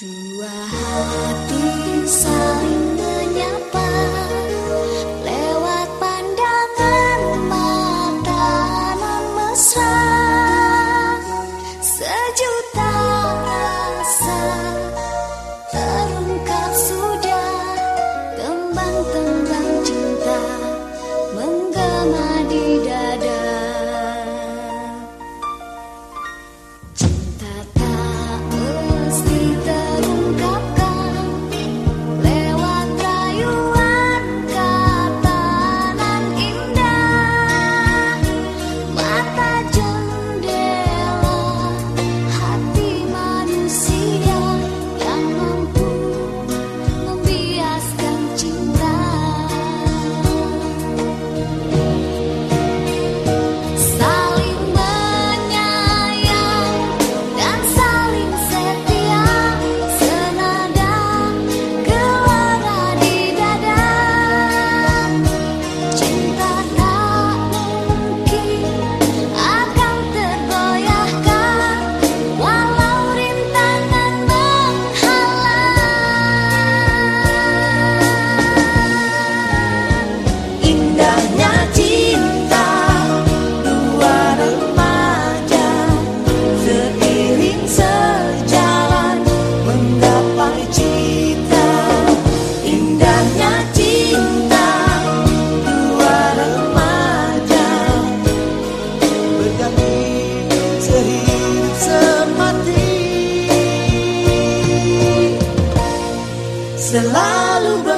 Dua hati saling Selalu berdua.